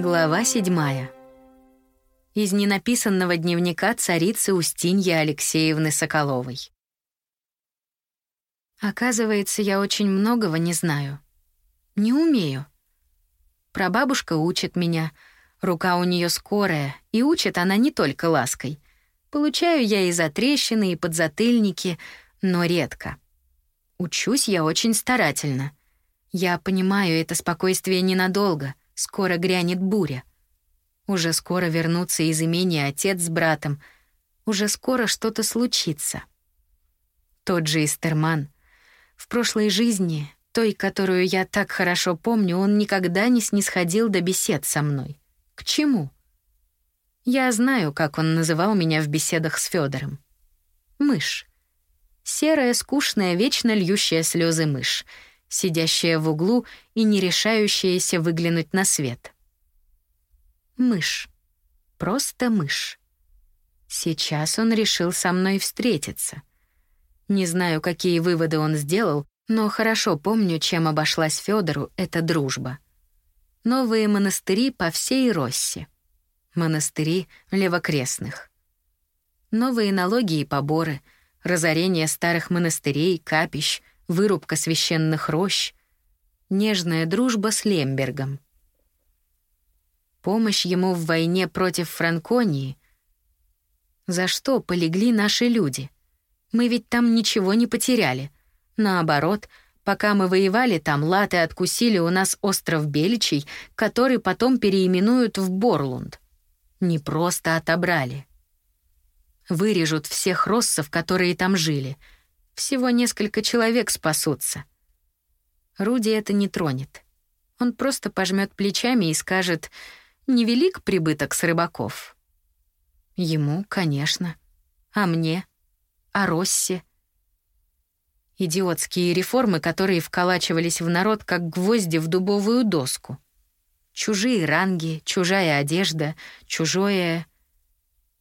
Глава седьмая. Из ненаписанного дневника царицы Устиньи Алексеевны Соколовой. Оказывается, я очень многого не знаю. Не умею. Прабабушка учит меня. Рука у нее скорая, и учит она не только лаской. Получаю я и затрещины, и подзатыльники, но редко. Учусь я очень старательно. Я понимаю, это спокойствие ненадолго — Скоро грянет буря. Уже скоро вернутся из имения отец с братом. Уже скоро что-то случится. Тот же Истерман. В прошлой жизни, той, которую я так хорошо помню, он никогда не снисходил до бесед со мной. К чему? Я знаю, как он называл меня в беседах с Федором. Мышь. Серая, скучная, вечно льющая слезы мышь — сидящая в углу и не решающаяся выглянуть на свет. Мышь. Просто мышь. Сейчас он решил со мной встретиться. Не знаю, какие выводы он сделал, но хорошо помню, чем обошлась Федору эта дружба. Новые монастыри по всей Росси. Монастыри левокрестных. Новые налоги и поборы, разорение старых монастырей, капищ, вырубка священных рощ, нежная дружба с Лембергом. Помощь ему в войне против Франконии. За что полегли наши люди? Мы ведь там ничего не потеряли. Наоборот, пока мы воевали там, латы откусили у нас остров Беличий, который потом переименуют в Борлунд. Не просто отобрали. Вырежут всех россов, которые там жили — всего несколько человек спасутся. Руди это не тронет. Он просто пожмет плечами и скажет «Невелик прибыток с рыбаков». Ему, конечно. А мне? А Росси? Идиотские реформы, которые вколачивались в народ, как гвозди в дубовую доску. Чужие ранги, чужая одежда, чужое...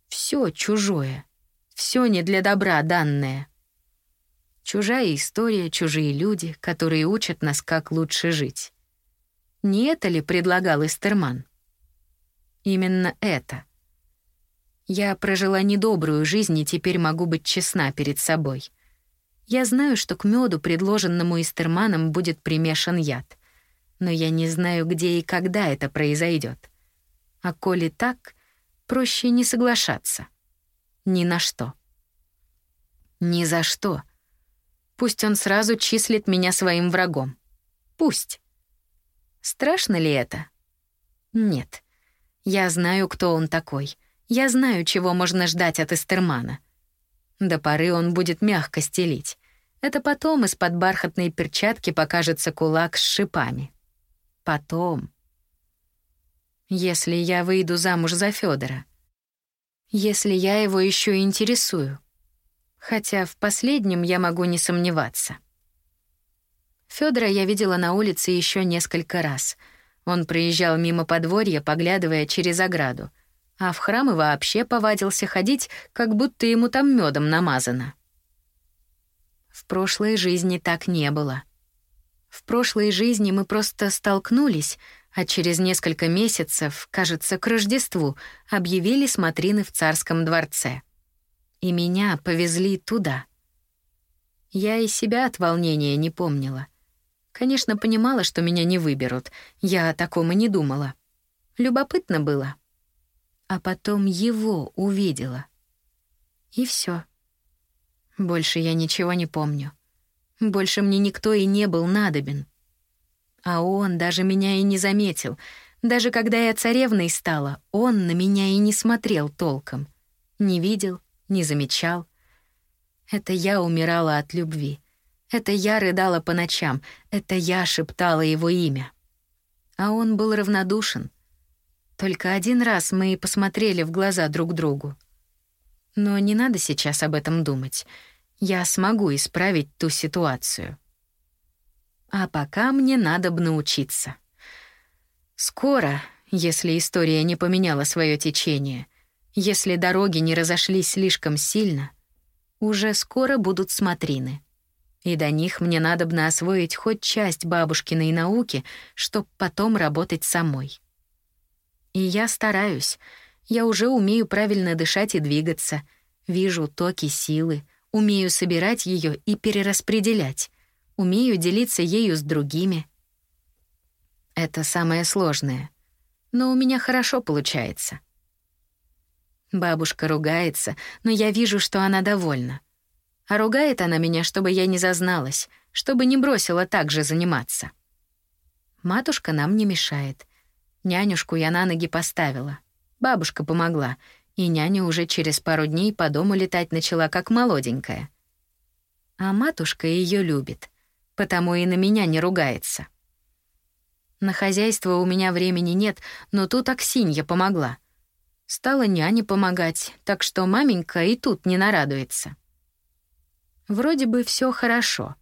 Все чужое. Все не для добра данное. Чужая история, чужие люди, которые учат нас, как лучше жить. Не это ли предлагал Эстерман? Именно это. Я прожила недобрую жизнь и теперь могу быть честна перед собой. Я знаю, что к меду, предложенному Эстерманом, будет примешан яд. Но я не знаю, где и когда это произойдет. А коли так, проще не соглашаться. Ни на что. Ни за что — Пусть он сразу числит меня своим врагом. Пусть. Страшно ли это? Нет. Я знаю, кто он такой. Я знаю, чего можно ждать от Эстермана. До поры он будет мягко стелить. Это потом из-под бархатной перчатки покажется кулак с шипами. Потом. Если я выйду замуж за Федора, Если я его еще интересую хотя в последнем я могу не сомневаться. Федора я видела на улице еще несколько раз. Он проезжал мимо подворья, поглядывая через ограду, а в храм и вообще повадился ходить, как будто ему там медом намазано. В прошлой жизни так не было. В прошлой жизни мы просто столкнулись, а через несколько месяцев, кажется, к Рождеству, объявили смотрины в царском дворце и меня повезли туда. Я и себя от волнения не помнила. Конечно, понимала, что меня не выберут. Я о таком и не думала. Любопытно было. А потом его увидела. И все. Больше я ничего не помню. Больше мне никто и не был надобен. А он даже меня и не заметил. Даже когда я царевной стала, он на меня и не смотрел толком. Не видел, не замечал. Это я умирала от любви. Это я рыдала по ночам. Это я шептала его имя. А он был равнодушен. Только один раз мы и посмотрели в глаза друг другу. Но не надо сейчас об этом думать. Я смогу исправить ту ситуацию. А пока мне надо бы научиться. Скоро, если история не поменяла свое течение — если дороги не разошлись слишком сильно, уже скоро будут смотрины. И до них мне надобно освоить хоть часть бабушкиной науки, чтоб потом работать самой. И я стараюсь. Я уже умею правильно дышать и двигаться. Вижу токи силы, умею собирать ее и перераспределять. Умею делиться ею с другими. Это самое сложное. Но у меня хорошо получается. Бабушка ругается, но я вижу, что она довольна. А ругает она меня, чтобы я не зазналась, чтобы не бросила так же заниматься. Матушка нам не мешает. Нянюшку я на ноги поставила. Бабушка помогла, и няня уже через пару дней по дому летать начала как молоденькая. А матушка ее любит, потому и на меня не ругается. На хозяйство у меня времени нет, но тут Аксинья помогла. Стала няне помогать, так что маменька и тут не нарадуется. Вроде бы все хорошо,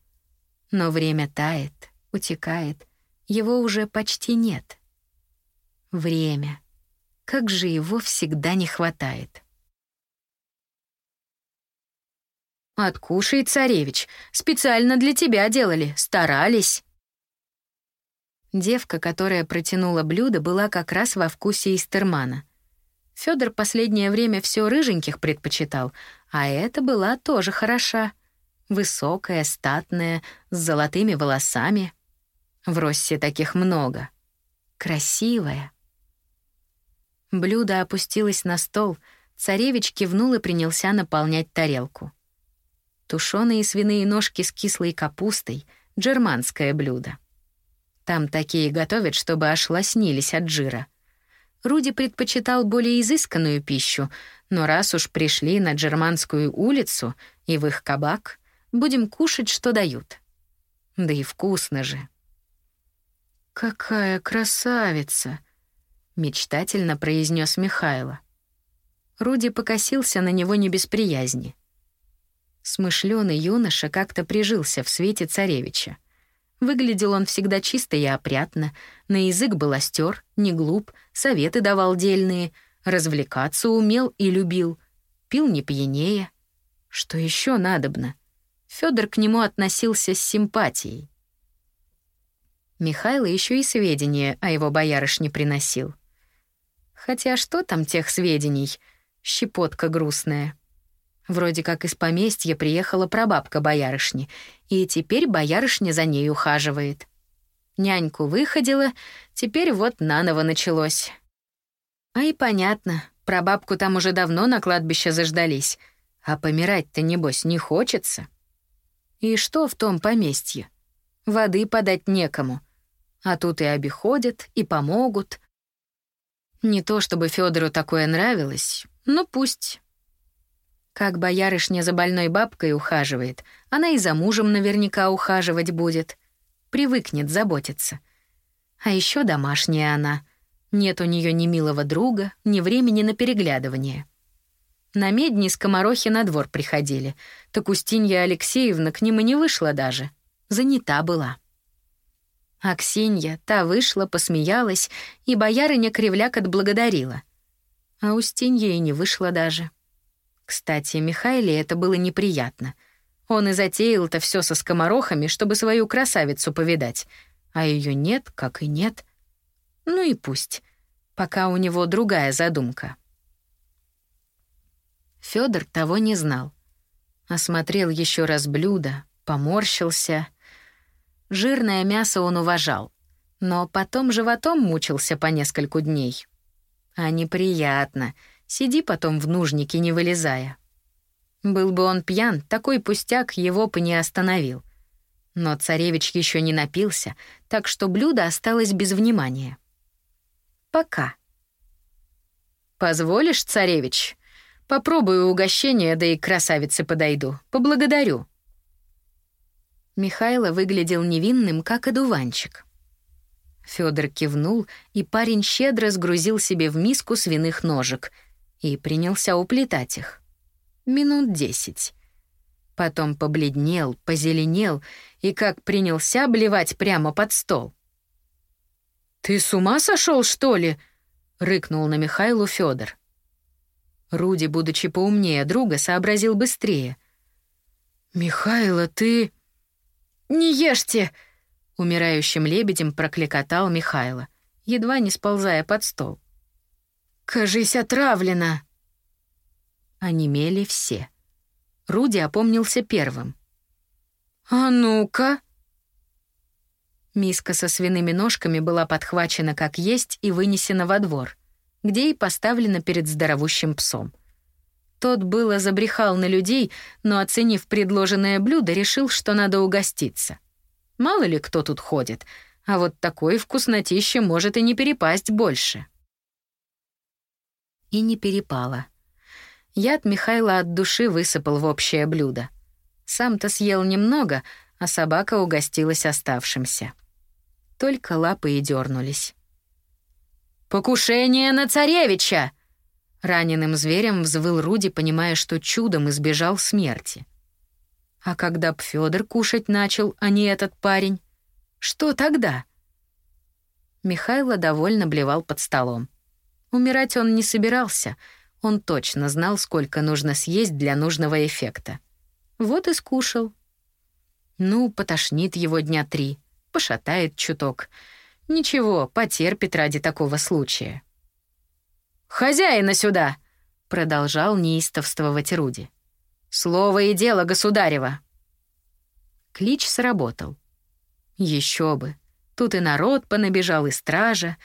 но время тает, утекает, его уже почти нет. Время. Как же его всегда не хватает. «Откушай, царевич. Специально для тебя делали. Старались». Девка, которая протянула блюдо, была как раз во вкусе Истермана. Фёдор последнее время все рыженьких предпочитал, а эта была тоже хороша. Высокая, статная, с золотыми волосами. В Россе таких много. Красивая. Блюдо опустилось на стол, царевич кивнул и принялся наполнять тарелку. Тушеные свиные ножки с кислой капустой — джерманское блюдо. Там такие готовят, чтобы аж лоснились от жира. Руди предпочитал более изысканную пищу, но раз уж пришли на Джерманскую улицу и в их кабак, будем кушать, что дают. Да и вкусно же. «Какая красавица!» мечтательно произнес Михайло. Руди покосился на него не без приязни. Смышлёный юноша как-то прижился в свете царевича. Выглядел он всегда чисто и опрятно, на язык был остер, не глуп, советы давал дельные, развлекаться умел и любил, пил не пьянее. Что еще надобно? Федор к нему относился с симпатией. Михайло еще и сведения о его боярышне приносил — Хотя что там тех сведений? Щепотка грустная. Вроде как из поместья приехала прабабка боярышни, и теперь боярышня за ней ухаживает. Няньку выходила, теперь вот наново началось. А и понятно, прабабку там уже давно на кладбище заждались, а помирать-то, небось, не хочется. И что в том поместье? Воды подать некому. А тут и обиходят, и помогут — не то чтобы Федору такое нравилось, но пусть. Как боярышня за больной бабкой ухаживает, она и за мужем наверняка ухаживать будет. Привыкнет заботиться. А еще домашняя она. Нет у нее ни милого друга, ни времени на переглядывание. На медни скоморохи на двор приходили, так Устинья Алексеевна к ним и не вышла даже. Занята была. А Ксенья, та вышла, посмеялась, и боярыня кривляк отблагодарила. А Устинья и не вышла даже. Кстати, Михайле это было неприятно. Он и затеял-то все со скоморохами, чтобы свою красавицу повидать. А ее нет, как и нет. Ну и пусть. Пока у него другая задумка. Федор того не знал. Осмотрел еще раз блюдо, поморщился — Жирное мясо он уважал, но потом животом мучился по нескольку дней. А неприятно. Сиди потом в нужнике, не вылезая. Был бы он пьян, такой пустяк его бы не остановил. Но царевич еще не напился, так что блюдо осталось без внимания. Пока. «Позволишь, царевич? Попробую угощение, да и красавице подойду. Поблагодарю». Михайло выглядел невинным, как одуванчик. Федор кивнул, и парень щедро сгрузил себе в миску свиных ножек и принялся уплетать их. Минут десять. Потом побледнел, позеленел и как принялся обливать прямо под стол. «Ты с ума сошел, что ли?» — рыкнул на Михайлу Федор. Руди, будучи поумнее друга, сообразил быстрее. «Михайло, ты...» «Не ешьте!» — умирающим лебедем прокликотал Михайло, едва не сползая под стол. Кажись, отравлена!» Онемели все. Руди опомнился первым. «А ну-ка!» Миска со свиными ножками была подхвачена как есть и вынесена во двор, где и поставлена перед здоровущим псом. Тот было забрехал на людей, но, оценив предложенное блюдо, решил, что надо угоститься. Мало ли кто тут ходит, а вот такой вкуснотище может и не перепасть больше. И не перепало. Яд Михайла от души высыпал в общее блюдо. Сам-то съел немного, а собака угостилась оставшимся только лапы и дернулись. «Покушение на царевича!» Раненым зверем взвыл Руди, понимая, что чудом избежал смерти. А когда б Фёдор кушать начал, а не этот парень, что тогда? Михайло довольно блевал под столом. Умирать он не собирался, он точно знал, сколько нужно съесть для нужного эффекта. Вот и скушал. Ну, потошнит его дня три пошатает чуток. Ничего, потерпит ради такого случая. «Хозяина сюда!» — продолжал неистовствовать Руди. «Слово и дело, государева!» Клич сработал. Еще бы. Тут и народ понабежал, и стража.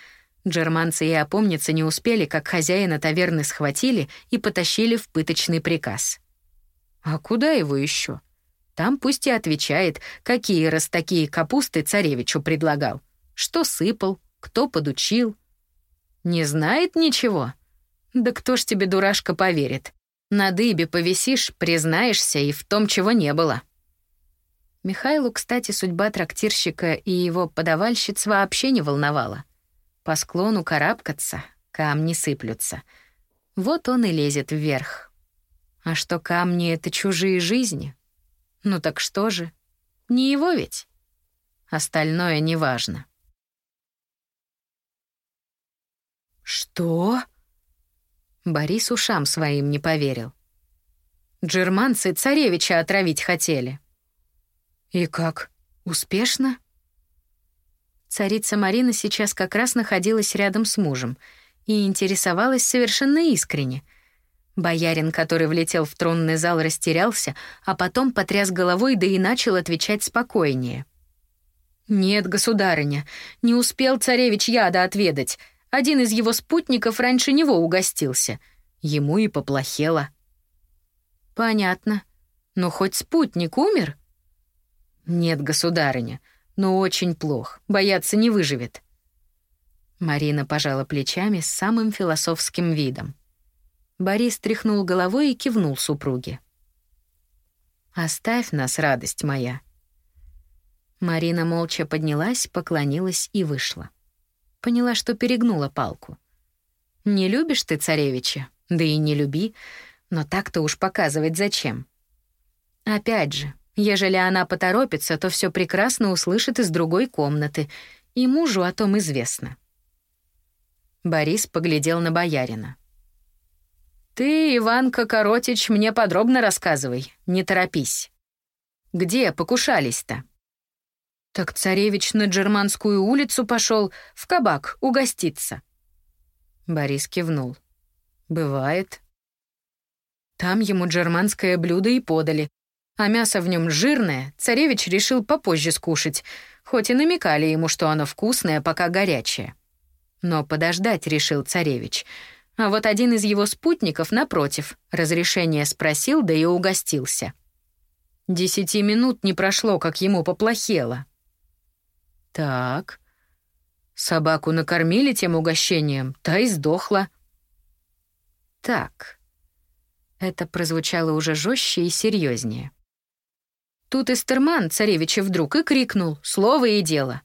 Джерманцы и опомниться не успели, как хозяина таверны схватили и потащили в пыточный приказ. А куда его еще? Там пусть и отвечает, какие раз такие капусты царевичу предлагал. Что сыпал, кто подучил. Не знает ничего? Да кто ж тебе, дурашка, поверит? На дыбе повисишь, признаешься и в том, чего не было. Михайлу, кстати, судьба трактирщика и его подавальщиц вообще не волновала. По склону карабкаться, камни сыплются. Вот он и лезет вверх. А что камни — это чужие жизни, ну так что же? Не его ведь? Остальное неважно. Что? Борис ушам своим не поверил. Джерманцы царевича отравить хотели. И как? Успешно? Царица Марина сейчас как раз находилась рядом с мужем и интересовалась совершенно искренне — Боярин, который влетел в тронный зал, растерялся, а потом потряс головой, да и начал отвечать спокойнее. «Нет, государыня, не успел царевич яда отведать. Один из его спутников раньше него угостился. Ему и поплохело». «Понятно. Но хоть спутник умер?» «Нет, государыня, но очень плохо. Бояться не выживет». Марина пожала плечами с самым философским видом. Борис тряхнул головой и кивнул супруге. «Оставь нас, радость моя». Марина молча поднялась, поклонилась и вышла. Поняла, что перегнула палку. «Не любишь ты царевича? Да и не люби, но так-то уж показывать зачем?» Опять же, ежели она поторопится, то все прекрасно услышит из другой комнаты, и мужу о том известно. Борис поглядел на боярина. Ты, Иванка Коротич, мне подробно рассказывай, не торопись. Где покушались-то? Так царевич на Джерманскую улицу пошел в кабак угоститься. Борис кивнул. Бывает. Там ему джерманское блюдо и подали, а мясо в нем жирное, царевич решил попозже скушать, хоть и намекали ему, что оно вкусное, пока горячее. Но подождать решил царевич — а вот один из его спутников, напротив, разрешение спросил, да и угостился. Десяти минут не прошло, как ему поплохело. Так. Собаку накормили тем угощением, та и сдохла. Так. Это прозвучало уже жестче и серьезнее. Тут Эстерман царевича вдруг и крикнул «Слово и дело!».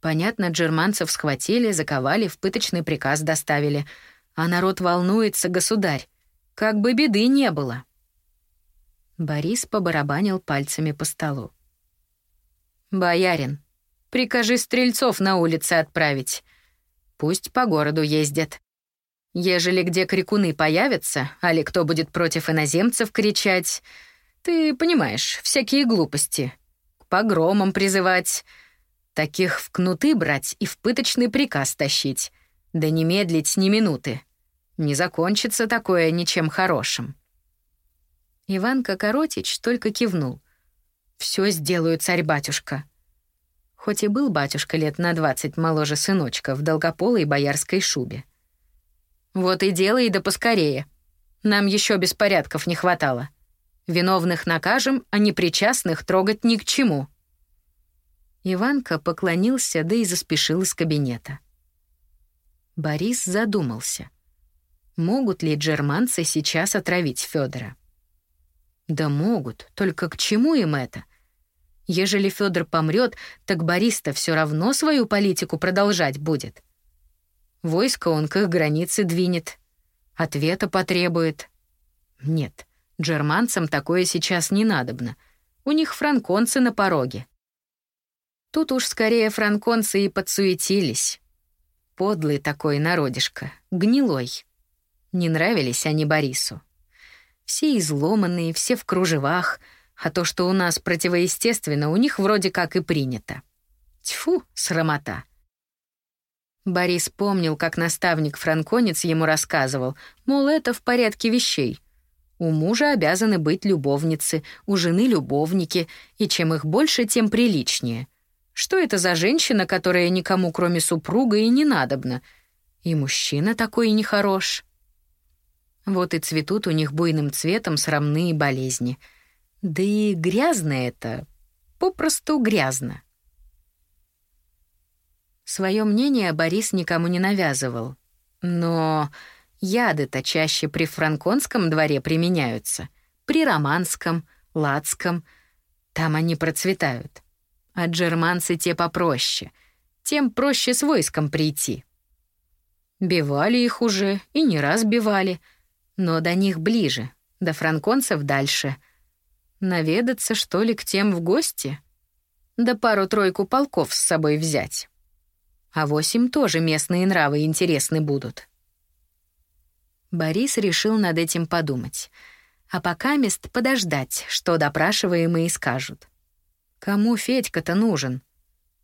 Понятно, джерманцев схватили, заковали, в пыточный приказ доставили — а народ волнуется, государь. Как бы беды не было. Борис побарабанил пальцами по столу. «Боярин, прикажи стрельцов на улице отправить. Пусть по городу ездят. Ежели где крикуны появятся, али кто будет против иноземцев кричать, ты понимаешь, всякие глупости. К погромам призывать, таких в кнуты брать и в пыточный приказ тащить. Да не медлить ни минуты. Не закончится такое ничем хорошим. Иванка Коротич только кивнул. Все сделаю, царь-батюшка». Хоть и был батюшка лет на двадцать моложе сыночка в долгополой боярской шубе. «Вот и делай, да поскорее. Нам еще беспорядков не хватало. Виновных накажем, а непричастных трогать ни к чему». Иванка поклонился, да и заспешил из кабинета. Борис задумался. Могут ли джерманцы сейчас отравить Федора? Да могут, только к чему им это? Ежели Федор помрет, так Борис-то все равно свою политику продолжать будет. Войско он к их границе двинет, ответа потребует. Нет, джерманцам такое сейчас не надобно. У них франконцы на пороге. Тут уж скорее франконцы и подсуетились. Подлый такой народишко, гнилой. Не нравились они Борису. Все изломанные, все в кружевах, а то, что у нас противоестественно, у них вроде как и принято. Тьфу, срамота. Борис помнил, как наставник-франконец ему рассказывал, мол, это в порядке вещей. У мужа обязаны быть любовницы, у жены любовники, и чем их больше, тем приличнее. Что это за женщина, которая никому, кроме супруга, и не надобна? И мужчина такой нехорош. Вот и цветут у них буйным цветом срамные болезни. Да и грязно это, попросту грязно. Свое мнение Борис никому не навязывал. Но яды-то чаще при франконском дворе применяются, при романском, лацком. Там они процветают. А джерманцы те попроще. Тем проще с войском прийти. Бивали их уже, и не раз бивали — но до них ближе, до франконцев дальше. Наведаться, что ли, к тем в гости? Да пару-тройку полков с собой взять. А восемь тоже местные нравы интересны будут. Борис решил над этим подумать. А пока мест подождать, что допрашиваемые скажут. Кому Федька-то нужен?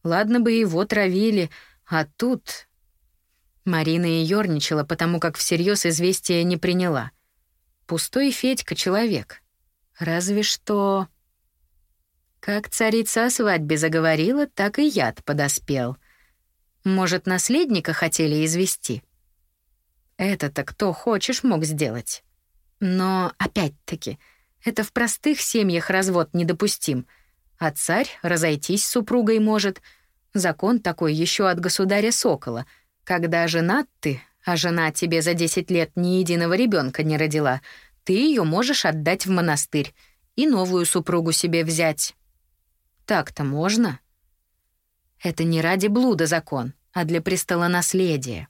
Ладно бы его травили, а тут Марина и ерничала, потому как всерьез известие не приняла. Пустой Федька — человек. Разве что... Как царица о свадьбе заговорила, так и яд подоспел. Может, наследника хотели извести? Это-то кто хочешь мог сделать. Но, опять-таки, это в простых семьях развод недопустим, а царь разойтись с супругой может. Закон такой еще от государя Сокола — когда женат ты, а жена тебе за 10 лет ни единого ребенка не родила, ты ее можешь отдать в монастырь и новую супругу себе взять. Так-то можно? Это не ради блуда закон, а для престолонаследия.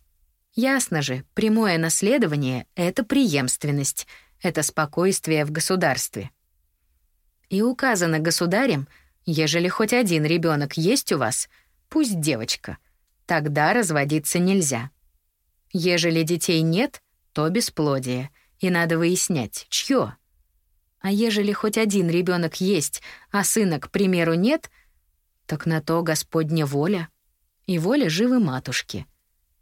Ясно же, прямое наследование — это преемственность, это спокойствие в государстве. И указано государем, ежели хоть один ребенок есть у вас, пусть девочка, Тогда разводиться нельзя. Ежели детей нет, то бесплодие, и надо выяснять, чье. А ежели хоть один ребенок есть, а сына, к примеру, нет, так на то Господня воля. И воля живы матушки.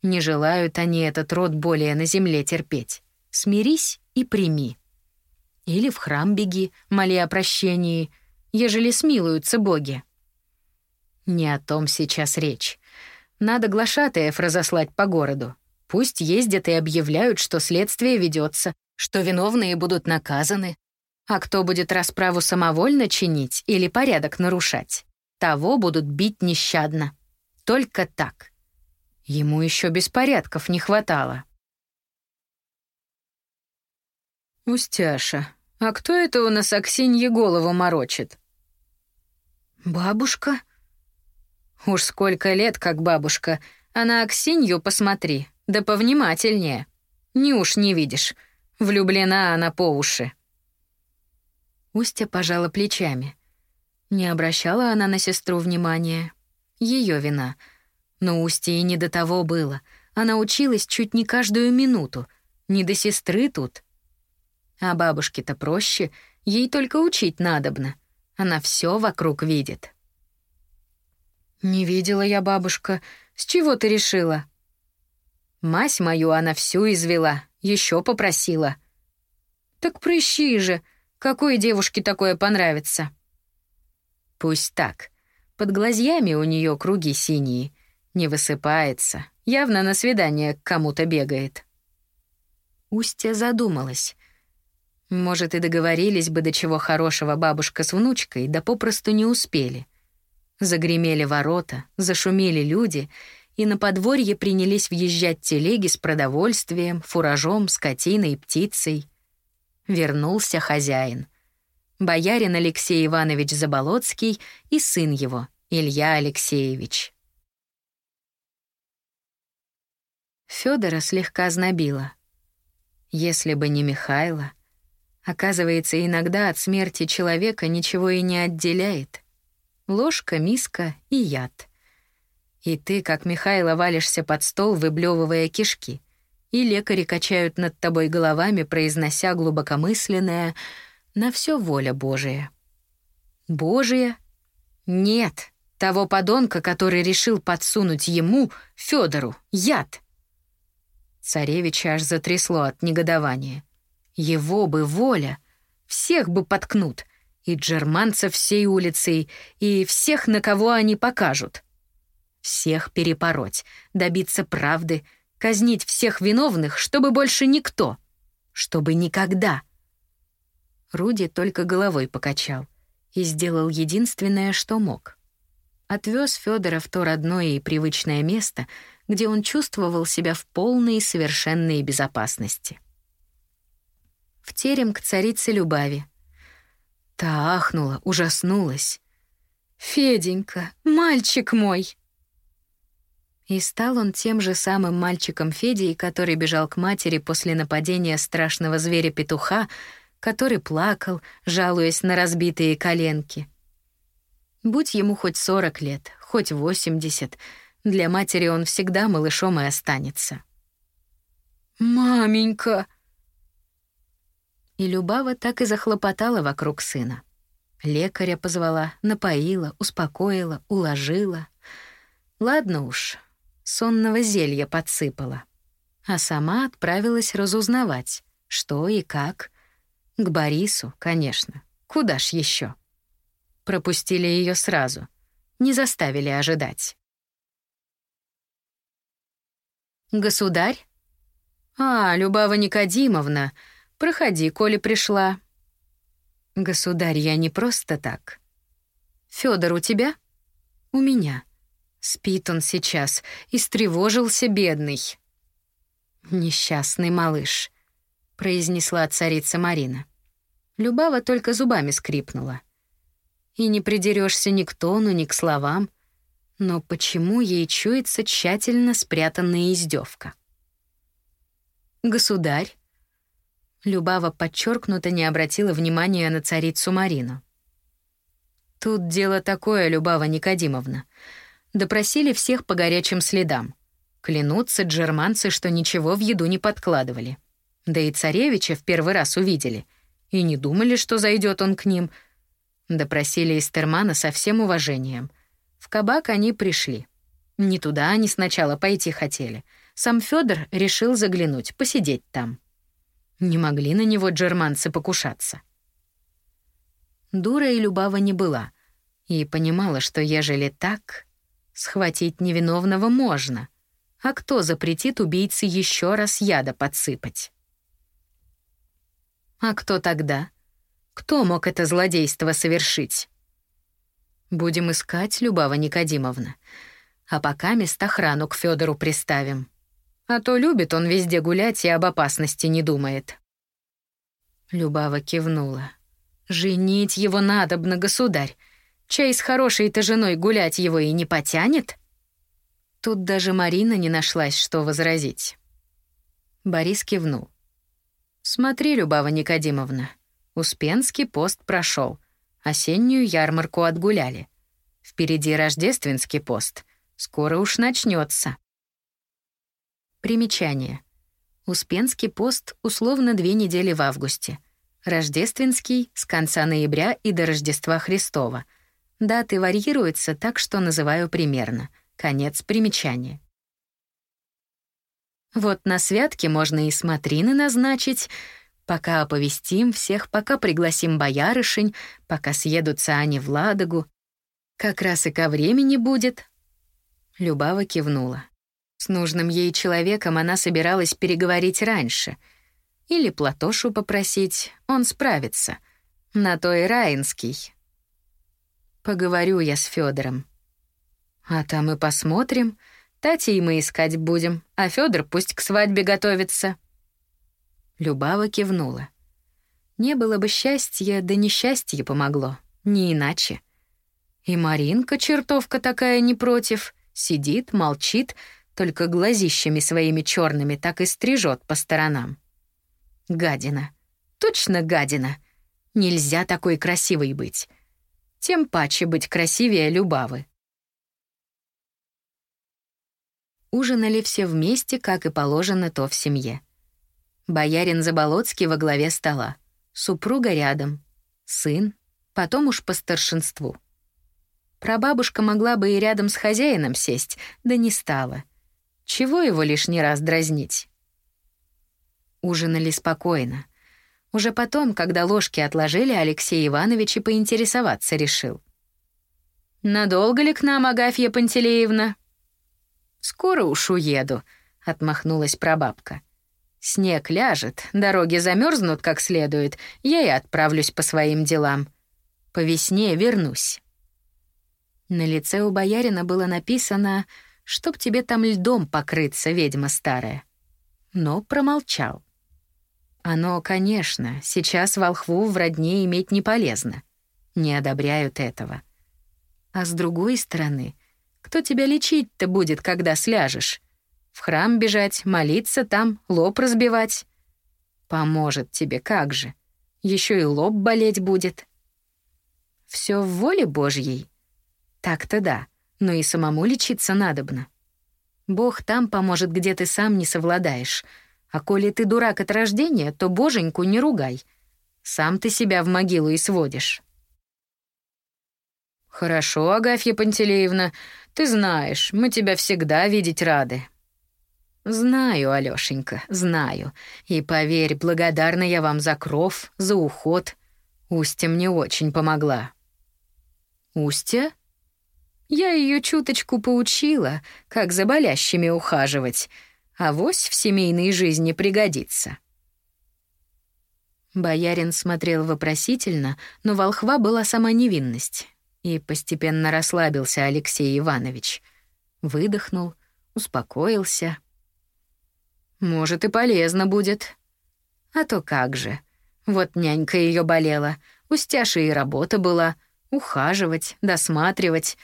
Не желают они этот род более на земле терпеть. Смирись и прими. Или в храм беги, моли о прощении, ежели смилуются боги. Не о том сейчас речь. Надо глашатаев разослать по городу. Пусть ездят и объявляют, что следствие ведется, что виновные будут наказаны. А кто будет расправу самовольно чинить или порядок нарушать, того будут бить нещадно. Только так. Ему еще беспорядков не хватало. «Устяша, а кто это у нас Аксинье голову морочит?» «Бабушка?» Уж сколько лет, как бабушка, а на Аксинью посмотри, да повнимательнее. Не уж не видишь, влюблена она по уши. Устя пожала плечами. Не обращала она на сестру внимания. Ее вина. Но Устье и не до того было. Она училась чуть не каждую минуту. Не до сестры тут. А бабушке-то проще, ей только учить надобно. Она все вокруг видит. «Не видела я, бабушка. С чего ты решила?» Мась мою она всю извела, еще попросила. Так прыщи же, какой девушке такое понравится? Пусть так. Под глазьями у нее круги синие. Не высыпается. Явно на свидание к кому-то бегает. Устья задумалась. Может, и договорились бы до чего хорошего бабушка с внучкой, да попросту не успели. Загремели ворота, зашумели люди, и на подворье принялись въезжать телеги с продовольствием, фуражом, скотиной, птицей. Вернулся хозяин. Боярин Алексей Иванович Заболоцкий и сын его, Илья Алексеевич. Федора слегка знобило. Если бы не Михайло, Оказывается, иногда от смерти человека ничего и не отделяет. Ложка, миска и яд. И ты, как Михайло, валишься под стол, выблевывая кишки. И лекари качают над тобой головами, произнося глубокомысленное «на все воля Божия». Божия? Нет, того подонка, который решил подсунуть ему, Федору, яд. Царевича аж затрясло от негодования. Его бы воля, всех бы подкнут, и джерманцев всей улицей, и всех, на кого они покажут. Всех перепороть, добиться правды, казнить всех виновных, чтобы больше никто, чтобы никогда. Руди только головой покачал и сделал единственное, что мог. Отвез Федора в то родное и привычное место, где он чувствовал себя в полной и совершенной безопасности в терем к царице Любави. Та ахнула, ужаснулась. «Феденька, мальчик мой!» И стал он тем же самым мальчиком Федей, который бежал к матери после нападения страшного зверя-петуха, который плакал, жалуясь на разбитые коленки. Будь ему хоть сорок лет, хоть восемьдесят, для матери он всегда малышом и останется. «Маменька!» И Любава так и захлопотала вокруг сына. Лекаря позвала, напоила, успокоила, уложила. Ладно уж, сонного зелья подсыпала. А сама отправилась разузнавать, что и как. К Борису, конечно. Куда ж еще? Пропустили ее сразу. Не заставили ожидать. «Государь?» «А, Любава Никодимовна, Проходи, коли пришла. Государь, я не просто так. Федор у тебя? У меня. Спит он сейчас, истревожился бедный. Несчастный малыш, произнесла царица Марина. Любава только зубами скрипнула. И не придерешься ни к тону, ни к словам. Но почему ей чуется тщательно спрятанная издевка? Государь, Любава подчеркнуто не обратила внимания на царицу Марину. «Тут дело такое, Любава Никодимовна. Допросили всех по горячим следам. Клянутся джерманцы, что ничего в еду не подкладывали. Да и царевича в первый раз увидели. И не думали, что зайдет он к ним. Допросили Эстермана со всем уважением. Кабак они пришли. Не туда они сначала пойти хотели. Сам Федор решил заглянуть, посидеть там. Не могли на него джерманцы покушаться. Дура и Любава не была, и понимала, что ежели так, схватить невиновного можно, а кто запретит убийце еще раз яда подсыпать? А кто тогда? Кто мог это злодейство совершить? Будем искать, Любава Никодимовна. А пока мест охрану к Федору приставим. А то любит он везде гулять и об опасности не думает. Любава кивнула. «Женить его надобно, государь. Чай с хорошей-то женой гулять его и не потянет?» Тут даже Марина не нашлась, что возразить. Борис кивнул. «Смотри, Любава Никодимовна, Успенский пост прошел, осеннюю ярмарку отгуляли. Впереди рождественский пост, скоро уж начнется. Примечание. Успенский пост условно две недели в августе. Рождественский — с конца ноября и до Рождества Христова. Даты варьируются, так что называю примерно. Конец примечания. Вот на святке можно и смотрины назначить, пока оповестим всех, пока пригласим боярышень, пока съедутся они в Ладогу. Как раз и ко времени будет». Любава кивнула. С нужным ей человеком она собиралась переговорить раньше. Или Платошу попросить, он справится. На то и Раинский. Поговорю я с Федором. А там и посмотрим — Тати мы искать будем, а Федор пусть к свадьбе готовится». Любава кивнула. Не было бы счастья, да несчастье помогло, не иначе. И Маринка, чертовка такая, не против, сидит, молчит, только глазищами своими черными так и стрижет по сторонам. Гадина. Точно гадина. Нельзя такой красивой быть. Тем паче быть красивее Любавы. Ужинали все вместе, как и положено то в семье. Боярин Заболоцкий во главе стола, супруга рядом, сын, потом уж по старшинству. Прабабушка могла бы и рядом с хозяином сесть, да не стала. Чего его лишний раз дразнить? Ужинали спокойно. Уже потом, когда ложки отложили, Алексей Иванович и поинтересоваться решил. «Надолго ли к нам, Агафья Пантелеевна?» «Скоро уж уеду», — отмахнулась прабабка. «Снег ляжет, дороги замерзнут как следует, я и отправлюсь по своим делам. По весне вернусь». На лице у боярина было написано «Чтоб тебе там льдом покрыться, ведьма старая». Но промолчал. Оно, конечно, сейчас волхву в родне иметь не полезно. Не одобряют этого. А с другой стороны — кто тебя лечить-то будет, когда сляжешь? В храм бежать, молиться там, лоб разбивать? Поможет тебе, как же. Еще и лоб болеть будет. Все в воле Божьей. Так-то да, но и самому лечиться надобно. Бог там поможет, где ты сам не совладаешь. А коли ты дурак от рождения, то боженьку не ругай. Сам ты себя в могилу и сводишь. «Хорошо, Агафья Пантелеевна, ты знаешь, мы тебя всегда видеть рады». «Знаю, Алёшенька, знаю. И поверь, благодарна я вам за кров, за уход. Устья мне очень помогла». «Устья?» Я ее чуточку поучила, как за болящими ухаживать, а вось в семейной жизни пригодится. Боярин смотрел вопросительно, но волхва была сама невинность. И постепенно расслабился Алексей Иванович. Выдохнул, успокоился. «Может, и полезно будет». «А то как же. Вот нянька ее болела, у Стяши и работа была, ухаживать, досматривать.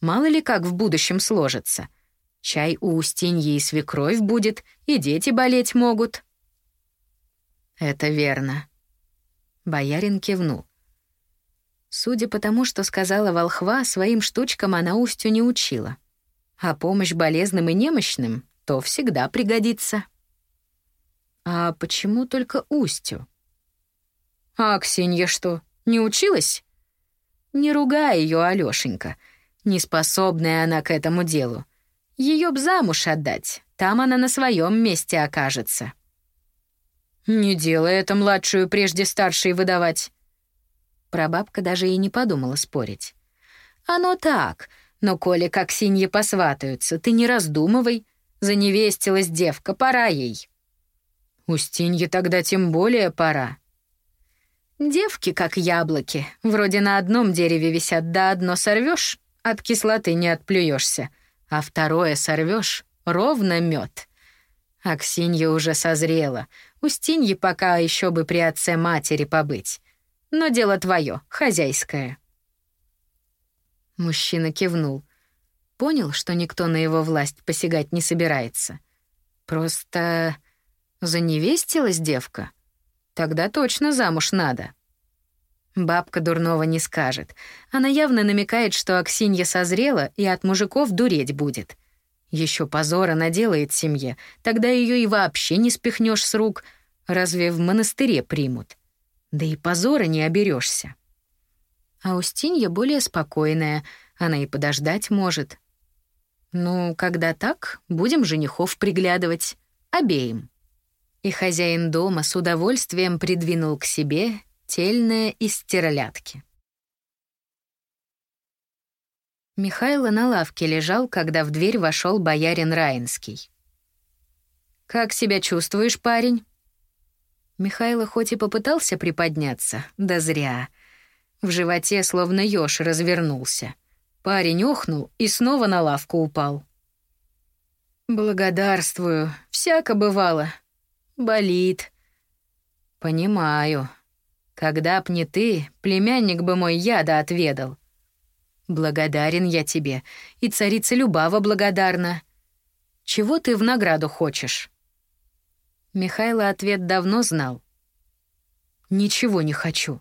Мало ли как в будущем сложится. Чай у Устиньи и свекровь будет, и дети болеть могут». «Это верно». Боярин кивнул. Судя по тому, что сказала волхва, своим штучкам она Устю не учила. А помощь болезным и немощным то всегда пригодится. А почему только Устю? А Ксенья что, не училась? Не ругай ее, Алёшенька. Неспособная она к этому делу. Ее б замуж отдать, там она на своем месте окажется. Не делай это младшую прежде старшей выдавать. Прабабка даже и не подумала спорить. «Оно так, но коли как синьи посватаются, ты не раздумывай. Заневестилась девка, пора ей». «Устинье тогда тем более пора». «Девки, как яблоки, вроде на одном дереве висят, да одно сорвешь, от кислоты не отплюешься, а второе сорвешь, ровно мед. Аксинья уже созрела, Устинье пока еще бы при отце матери побыть но дело твое, хозяйское». Мужчина кивнул. Понял, что никто на его власть посягать не собирается. Просто заневестилась девка. Тогда точно замуж надо. Бабка дурного не скажет. Она явно намекает, что Аксинья созрела и от мужиков дуреть будет. Еще позора наделает семье, тогда ее и вообще не спихнешь с рук. Разве в монастыре примут? Да и позора не оберешься. А Устинья более спокойная, она и подождать может. Ну, когда так, будем женихов приглядывать. обеим. И хозяин дома с удовольствием придвинул к себе тельное из стиролятки. Михайло на лавке лежал, когда в дверь вошел боярин Раинский. «Как себя чувствуешь, парень?» Михайло хоть и попытался приподняться, да зря. В животе словно ёж развернулся. Парень охнул и снова на лавку упал. «Благодарствую. Всяко бывало. Болит». «Понимаю. Когда б не ты, племянник бы мой яда отведал. Благодарен я тебе, и царица Любава благодарна. Чего ты в награду хочешь?» Михайло ответ давно знал. «Ничего не хочу.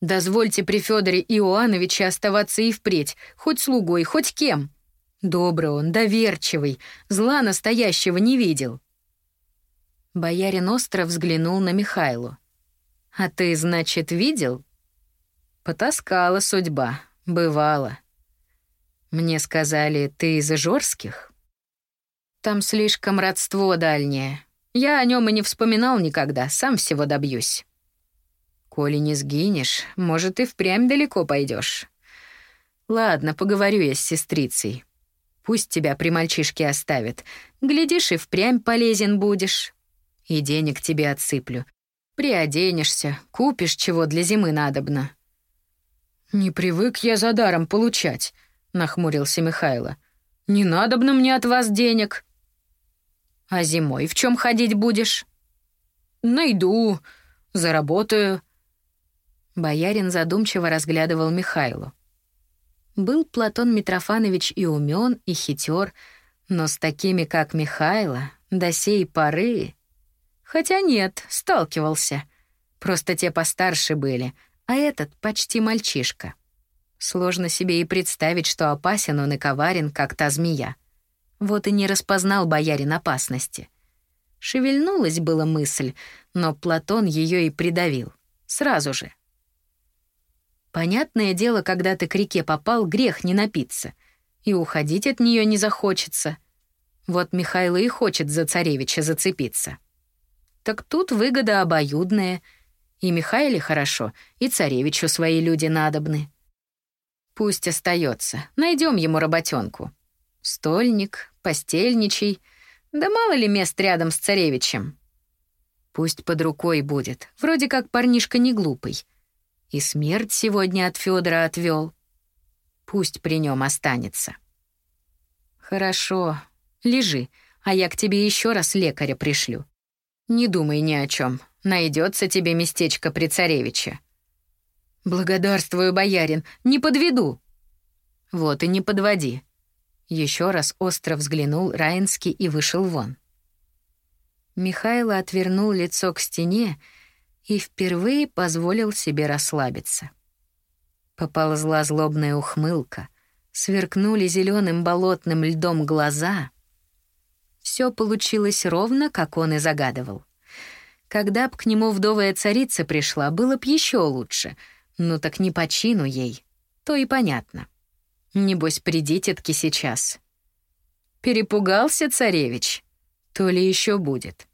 Дозвольте при Федоре Иоанновиче оставаться и впредь, хоть слугой, хоть кем. Добрый он, доверчивый, зла настоящего не видел». Боярин остро взглянул на Михайлу. «А ты, значит, видел?» «Потаскала судьба, бывало. Мне сказали, ты из Ижорских?» «Там слишком родство дальнее. Я о нем и не вспоминал никогда, сам всего добьюсь. Коли не сгинешь, может, и впрямь далеко пойдешь. Ладно, поговорю я с сестрицей. Пусть тебя при мальчишке оставят. Глядишь, и впрямь полезен будешь. И денег тебе отсыплю. Приоденешься, купишь, чего для зимы надобно». «Не привык я за даром получать», — нахмурился Михайло. «Не надобно мне от вас денег». А зимой в чем ходить будешь? Найду, заработаю. Боярин задумчиво разглядывал Михайлу. Был Платон Митрофанович и умен, и хитер, но с такими, как Михайло, до сей поры... Хотя нет, сталкивался. Просто те постарше были, а этот почти мальчишка. Сложно себе и представить, что опасен он и коварен, как та змея. Вот и не распознал боярин опасности. Шевельнулась была мысль, но Платон ее и придавил. Сразу же. Понятное дело, когда ты к реке попал, грех не напиться. И уходить от нее не захочется. Вот Михайло и хочет за царевича зацепиться. Так тут выгода обоюдная. И Михаиле хорошо, и царевичу свои люди надобны. Пусть остается, найдем ему работенку. Стольник, постельничий. Да мало ли мест рядом с царевичем. Пусть под рукой будет, вроде как парнишка не глупый. И смерть сегодня от Федора отвел. Пусть при нем останется. Хорошо, лежи, а я к тебе еще раз лекаря пришлю. Не думай ни о чем, найдется тебе местечко при царевиче. Благодарствую, боярин, не подведу. Вот и не подводи. Еще раз остро взглянул Раинский и вышел вон. Михайло отвернул лицо к стене и впервые позволил себе расслабиться. Поползла злобная ухмылка, сверкнули зеленым болотным льдом глаза. Все получилось ровно, как он и загадывал. Когда б к нему вдовая царица пришла, было б еще лучше. Ну так не по чину ей, то и понятно. — Небось, при дитятке сейчас. Перепугался царевич? То ли еще будет.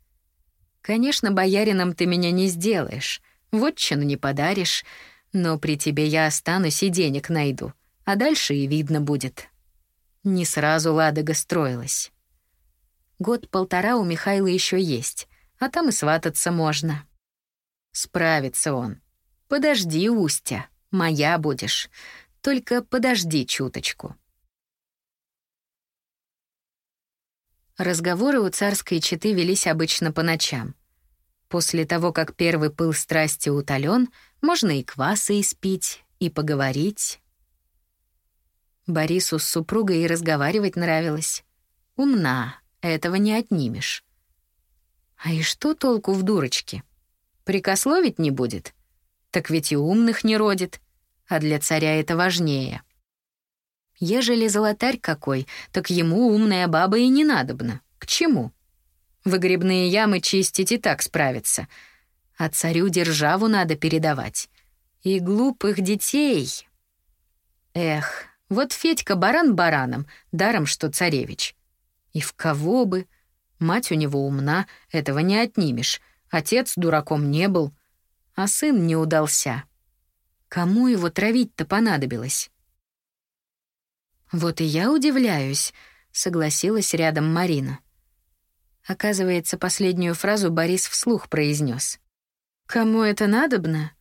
Конечно, боярином ты меня не сделаешь, вотчину не подаришь, но при тебе я останусь и денег найду, а дальше и видно будет. Не сразу Ладога строилась. Год-полтора у Михаила еще есть, а там и свататься можно. Справится он. Подожди, Устя, моя будешь. Только подожди чуточку. Разговоры у царской четы велись обычно по ночам. После того, как первый пыл страсти утолен, можно и кваса испить, и поговорить. Борису с супругой и разговаривать нравилось. Умна, этого не отнимешь. А и что толку в дурочке? Прикословить не будет? Так ведь и умных не родит а для царя это важнее. Ежели золотарь какой, так ему умная баба и не надобна. К чему? Выгребные ямы чистить и так справится. А царю державу надо передавать. И глупых детей. Эх, вот Федька баран бараном, даром что царевич. И в кого бы? Мать у него умна, этого не отнимешь. Отец дураком не был, а сын не удался. Кому его травить-то понадобилось? Вот и я удивляюсь, согласилась рядом Марина. Оказывается, последнюю фразу Борис вслух произнес. Кому это надобно?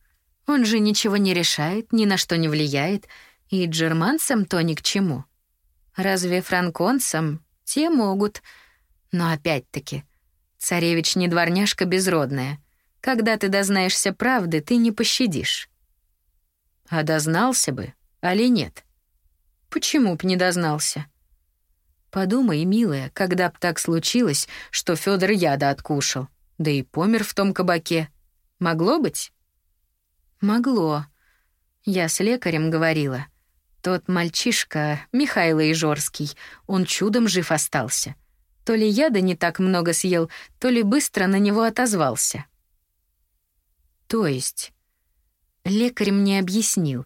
Он же ничего не решает, ни на что не влияет, и джерманцам то ни к чему. Разве франконцам? Те могут. Но опять-таки, царевич не дворняжка безродная. Когда ты дознаешься правды, ты не пощадишь. А дознался бы, али нет? Почему б не дознался? Подумай, милая, когда б так случилось, что Федор яда откушал, да и помер в том кабаке. Могло быть? Могло. Я с лекарем говорила. Тот мальчишка, Михаил Ижорский, он чудом жив остался. То ли яда не так много съел, то ли быстро на него отозвался. То есть... Лекарь мне объяснил.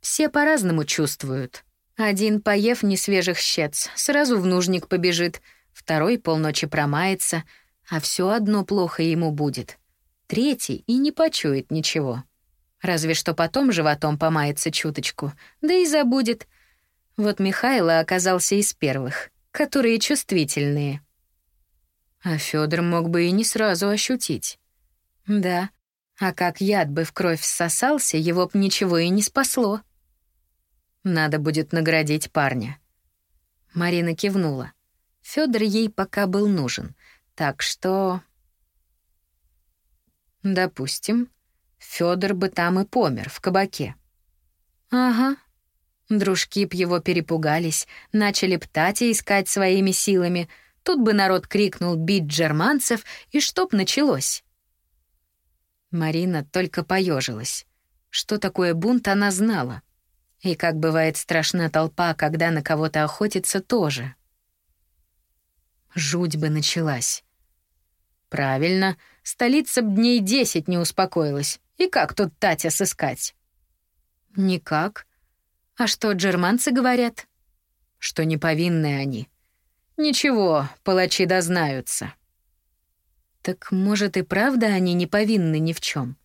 Все по-разному чувствуют. Один, поев несвежих щец, сразу в нужник побежит, второй полночи промается, а все одно плохо ему будет. Третий и не почует ничего. Разве что потом животом помается чуточку, да и забудет. Вот Михайло оказался из первых, которые чувствительные. А Федор мог бы и не сразу ощутить. Да, а как яд бы в кровь всосался, его б ничего и не спасло. Надо будет наградить парня. Марина кивнула. Федор ей пока был нужен, так что... Допустим, Федор бы там и помер, в кабаке. Ага. Дружки б его перепугались, начали птать и искать своими силами. Тут бы народ крикнул «бить джерманцев», и чтоб началось. Марина только поежилась. Что такое бунт, она знала. И как бывает страшна толпа, когда на кого-то охотится, тоже. Жуть бы началась. Правильно, столица б дней десять не успокоилась. И как тут Татя сыскать? Никак. А что джерманцы говорят? Что неповинные они. Ничего, палачи дознаются. Так, может, и правда они не повинны ни в чем.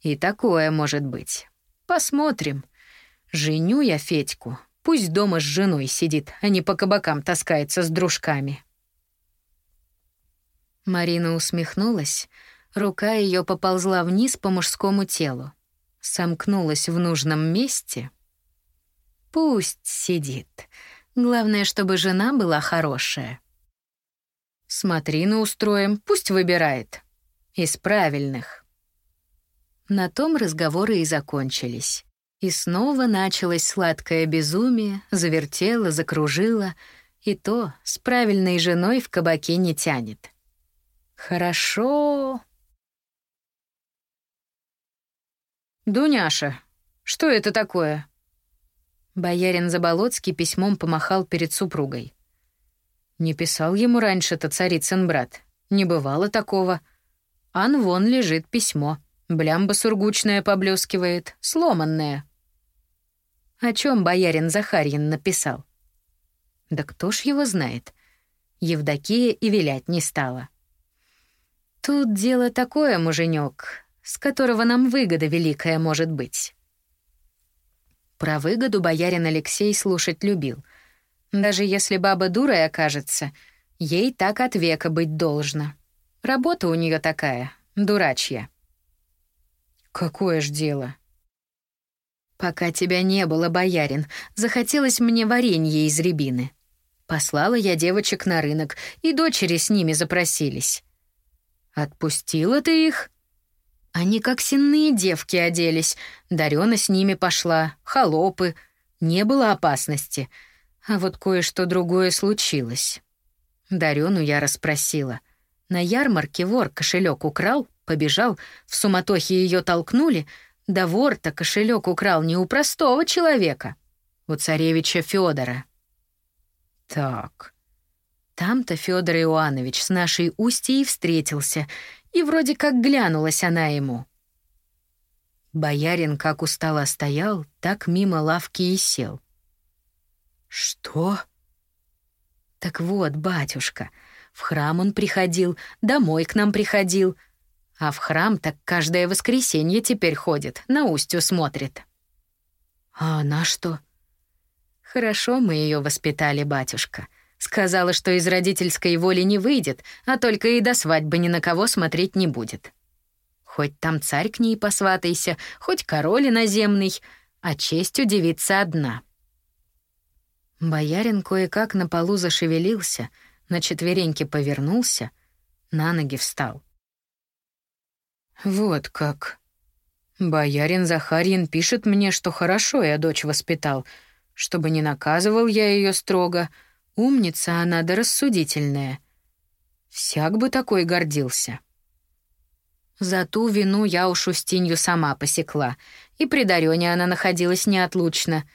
И такое может быть. Посмотрим. Женю я Федьку. Пусть дома с женой сидит, а не по кабакам таскается с дружками. Марина усмехнулась. Рука ее поползла вниз по мужскому телу. Сомкнулась в нужном месте. Пусть сидит. Главное, чтобы жена была хорошая. Смотри, на устроим, пусть выбирает. Из правильных. На том разговоры и закончились. И снова началось сладкое безумие, завертело, закружило, и то с правильной женой в кабаке не тянет. Хорошо. «Дуняша, что это такое?» Боярин Заболоцкий письмом помахал перед супругой. Не писал ему раньше-то царицын брат. Не бывало такого. Ан вон лежит письмо. Блямба сургучная поблескивает, сломанная. О чем боярин Захарьин написал? Да кто ж его знает? Евдокия и вилять не стала. Тут дело такое, муженек, с которого нам выгода великая может быть. Про выгоду боярин Алексей слушать любил — даже если баба дурой окажется, ей так от века быть должно. Работа у нее такая, дурачья. Какое ж дело? Пока тебя не было, боярин, захотелось мне варенье из рябины. Послала я девочек на рынок, и дочери с ними запросились. Отпустила ты их? Они как сенные девки оделись. Дарёна с ними пошла, холопы. Не было опасности — а вот кое-что другое случилось. Дарёну я расспросила. На ярмарке вор кошелек украл, побежал, в суматохе ее толкнули, да вор-то кошелек украл не у простого человека, у царевича Федора. Так. Там-то Федор Иоаннович с нашей Устьей встретился, и вроде как глянулась она ему. Боярин как устало стоял, так мимо лавки и сел. «Что?» «Так вот, батюшка, В храм он приходил, домой к нам приходил. А в храм так каждое воскресенье теперь ходит, на устью смотрит. А она что? Хорошо мы ее воспитали, батюшка. Сказала, что из родительской воли не выйдет, а только и до свадьбы ни на кого смотреть не будет. Хоть там царь к ней посватайся, хоть король иноземный, а честь удивиться одна. Боярин кое-как на полу зашевелился, на четвереньки повернулся, на ноги встал. «Вот как. Боярин Захарьин пишет мне, что хорошо я дочь воспитал, чтобы не наказывал я ее строго. Умница она да рассудительная. Всяк бы такой гордился». За ту вину я уж Устинью сама посекла, и при Дарёне она находилась неотлучно.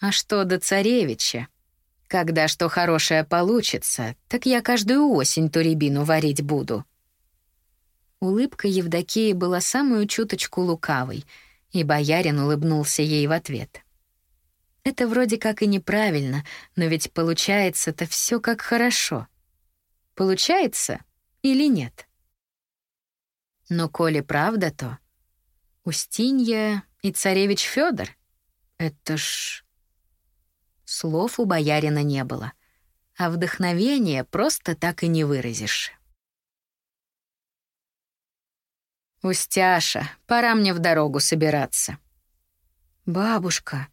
А что до царевича? Когда что хорошее получится, так я каждую осень ту рябину варить буду». Улыбка Евдокии была самую чуточку лукавой, и боярин улыбнулся ей в ответ. Это вроде как и неправильно, но ведь получается-то все как хорошо. Получается или нет? Но коли правда, то Устинья и царевич Федор — это ж... Слов у боярина не было, а вдохновение просто так и не выразишь. «Устяша, пора мне в дорогу собираться». «Бабушка...»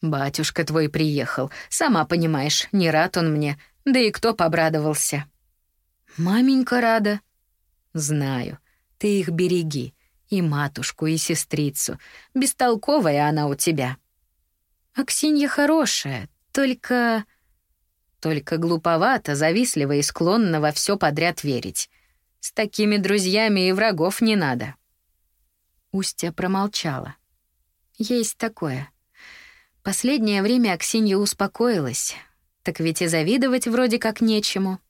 «Батюшка твой приехал, сама понимаешь, не рад он мне, да и кто побрадовался». «Маменька рада». «Знаю, ты их береги, и матушку, и сестрицу. Бестолковая она у тебя». Аксинья хорошая, только... Только глуповато, завистливо и склонна во все подряд верить. С такими друзьями и врагов не надо. Устья промолчала. Есть такое. Последнее время Аксинья успокоилась. Так ведь и завидовать вроде как нечему.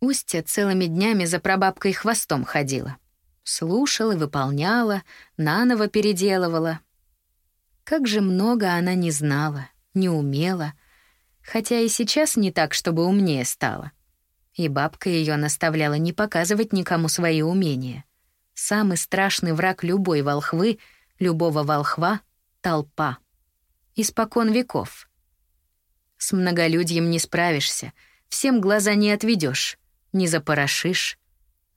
Устья целыми днями за прабабкой хвостом ходила. Слушала, выполняла, наново переделывала — как же много она не знала, не умела, хотя и сейчас не так, чтобы умнее стала. И бабка ее наставляла не показывать никому свои умения. Самый страшный враг любой волхвы, любого волхва — толпа. Испокон веков. С многолюдьем не справишься, всем глаза не отведешь, не запорошишь.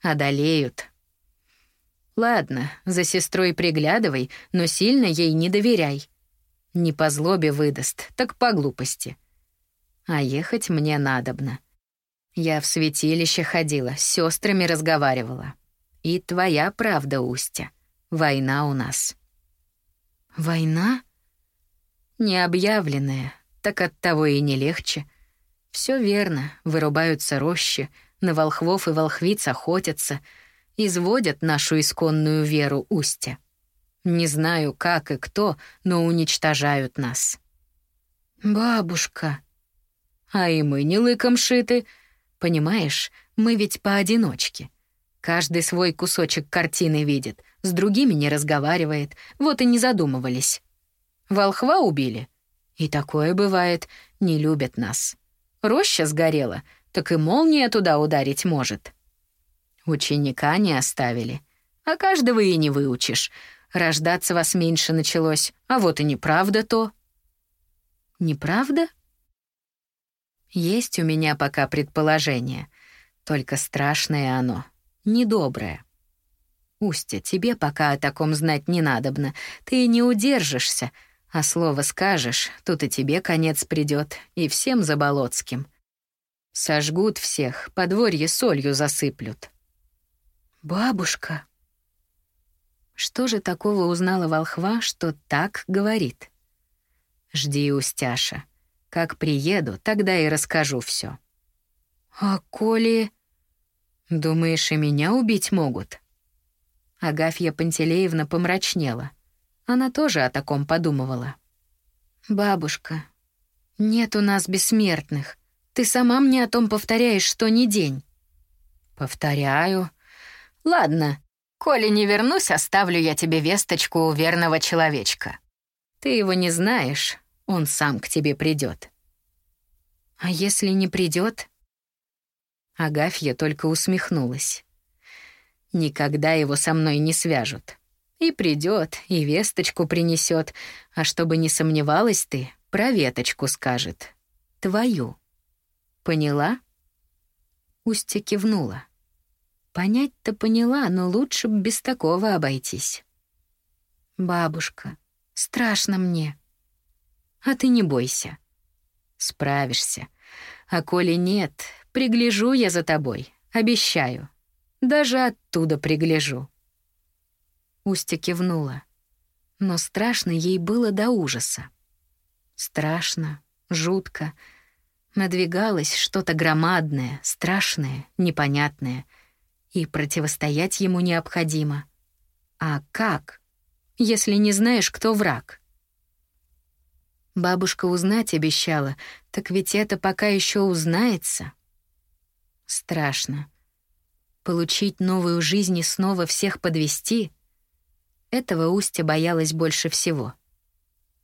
Одолеют, Ладно, за сестрой приглядывай, но сильно ей не доверяй. Не по злобе выдаст, так по глупости. А ехать мне надобно. Я в святилище ходила, с сестрами разговаривала. И твоя правда, Устя. Война у нас. Война? Необъявленная, так от того и не легче. Все верно, вырубаются рощи, на волхвов и волхвиц охотятся — изводят нашу исконную веру Устя. Не знаю, как и кто, но уничтожают нас. Бабушка. А и мы не лыком шиты. Понимаешь, мы ведь поодиночке. Каждый свой кусочек картины видит, с другими не разговаривает, вот и не задумывались. Волхва убили? И такое бывает, не любят нас. Роща сгорела, так и молния туда ударить может. Ученика не оставили. А каждого и не выучишь. Рождаться вас меньше началось, а вот и неправда то. Неправда? Есть у меня пока предположение. Только страшное оно, недоброе. Устя, тебе пока о таком знать не надобно. Ты не удержишься, а слово скажешь, тут и тебе конец придет, и всем заболоцким. Сожгут всех, подворье солью засыплют. «Бабушка!» Что же такого узнала волхва, что так говорит? «Жди, Устяша. Как приеду, тогда и расскажу все. «А коли...» «Думаешь, и меня убить могут?» Агафья Пантелеевна помрачнела. Она тоже о таком подумывала. «Бабушка, нет у нас бессмертных. Ты сама мне о том повторяешь, что не день». «Повторяю», Ладно, коли не вернусь, оставлю я тебе весточку у верного человечка. Ты его не знаешь, он сам к тебе придет. А если не придет? Агафья только усмехнулась. «Никогда его со мной не свяжут. И придет, и весточку принесет, а чтобы не сомневалась ты, про веточку скажет. Твою. Поняла?» Устья кивнула. Понять-то поняла, но лучше б без такого обойтись. «Бабушка, страшно мне». «А ты не бойся. Справишься. А коли нет, пригляжу я за тобой, обещаю. Даже оттуда пригляжу». Устя кивнула. Но страшно ей было до ужаса. Страшно, жутко. Надвигалось что-то громадное, страшное, непонятное. И противостоять ему необходимо. А как, если не знаешь, кто враг? Бабушка узнать обещала, так ведь это пока еще узнается. Страшно. Получить новую жизнь и снова всех подвести — этого Устя боялась больше всего.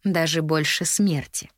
Даже больше смерти.